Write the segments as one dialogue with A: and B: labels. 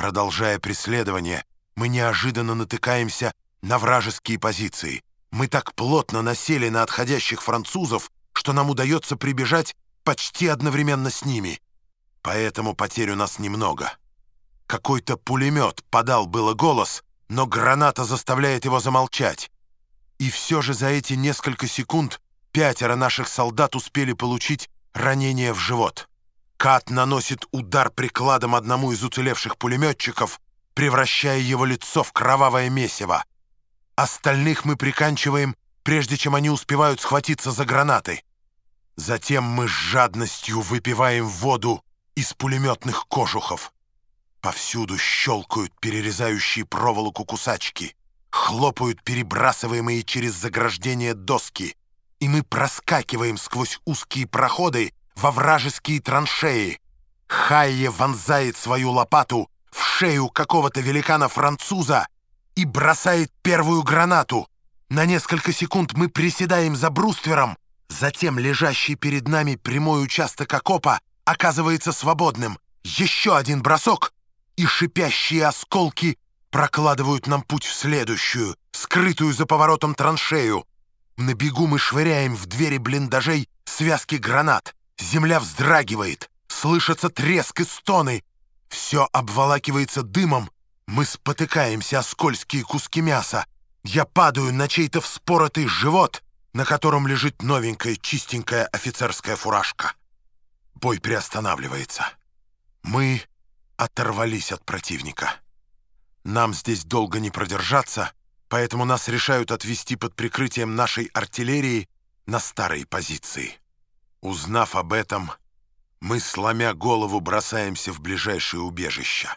A: Продолжая преследование, мы неожиданно натыкаемся на вражеские позиции. Мы так плотно насели на отходящих французов, что нам удается прибежать почти одновременно с ними. Поэтому потерь у нас немного. Какой-то пулемет подал было голос, но граната заставляет его замолчать. И все же за эти несколько секунд пятеро наших солдат успели получить ранение в живот. Кат наносит удар прикладом одному из уцелевших пулеметчиков, превращая его лицо в кровавое месиво. Остальных мы приканчиваем, прежде чем они успевают схватиться за гранаты. Затем мы с жадностью выпиваем воду из пулеметных кожухов. Повсюду щелкают перерезающие проволоку кусачки, хлопают перебрасываемые через заграждение доски, и мы проскакиваем сквозь узкие проходы во вражеские траншеи. Хайе вонзает свою лопату в шею какого-то великана-француза и бросает первую гранату. На несколько секунд мы приседаем за бруствером, затем лежащий перед нами прямой участок окопа оказывается свободным. Еще один бросок, и шипящие осколки прокладывают нам путь в следующую, скрытую за поворотом траншею. На бегу мы швыряем в двери блиндажей связки гранат. Земля вздрагивает, слышатся треск и стоны. Все обволакивается дымом. Мы спотыкаемся о скользкие куски мяса. Я падаю на чей-то вспоротый живот, на котором лежит новенькая чистенькая офицерская фуражка. Бой приостанавливается. Мы оторвались от противника. Нам здесь долго не продержаться, поэтому нас решают отвести под прикрытием нашей артиллерии на старые позиции. Узнав об этом, мы, сломя голову, бросаемся в ближайшее убежище.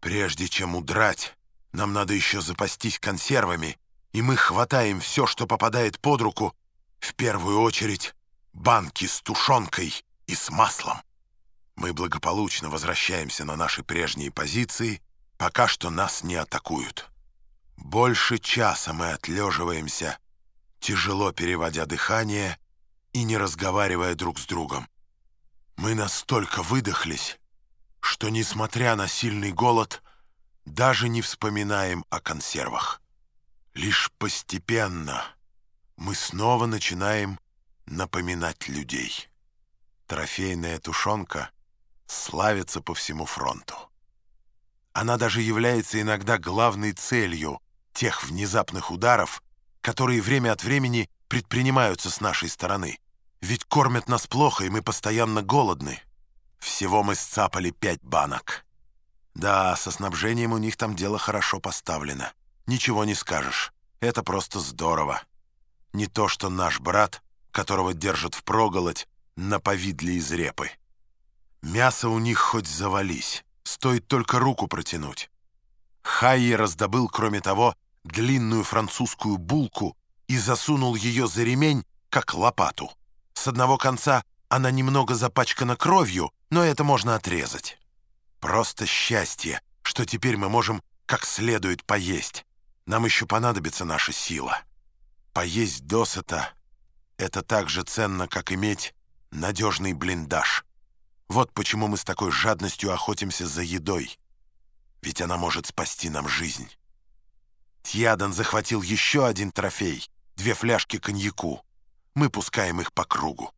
A: Прежде чем удрать, нам надо еще запастись консервами, и мы хватаем все, что попадает под руку, в первую очередь банки с тушенкой и с маслом. Мы благополучно возвращаемся на наши прежние позиции, пока что нас не атакуют. Больше часа мы отлеживаемся, тяжело переводя дыхание и не разговаривая друг с другом. Мы настолько выдохлись, что, несмотря на сильный голод, даже не вспоминаем о консервах. Лишь постепенно мы снова начинаем напоминать людей. Трофейная тушенка славится по всему фронту. Она даже является иногда главной целью тех внезапных ударов, которые время от времени предпринимаются с нашей стороны. Ведь кормят нас плохо, и мы постоянно голодны. Всего мы сцапали пять банок. Да, со снабжением у них там дело хорошо поставлено. Ничего не скажешь. Это просто здорово. Не то, что наш брат, которого держат в проголодь, на повидле из репы. Мясо у них хоть завались, стоит только руку протянуть. Хайи раздобыл, кроме того, длинную французскую булку и засунул ее за ремень, как лопату. С одного конца она немного запачкана кровью, но это можно отрезать. Просто счастье, что теперь мы можем как следует поесть. Нам еще понадобится наша сила. Поесть досыта — это так же ценно, как иметь надежный блиндаж. Вот почему мы с такой жадностью охотимся за едой. Ведь она может спасти нам жизнь. Тьядан захватил еще один трофей — две фляжки коньяку. Мы пускаем их по кругу.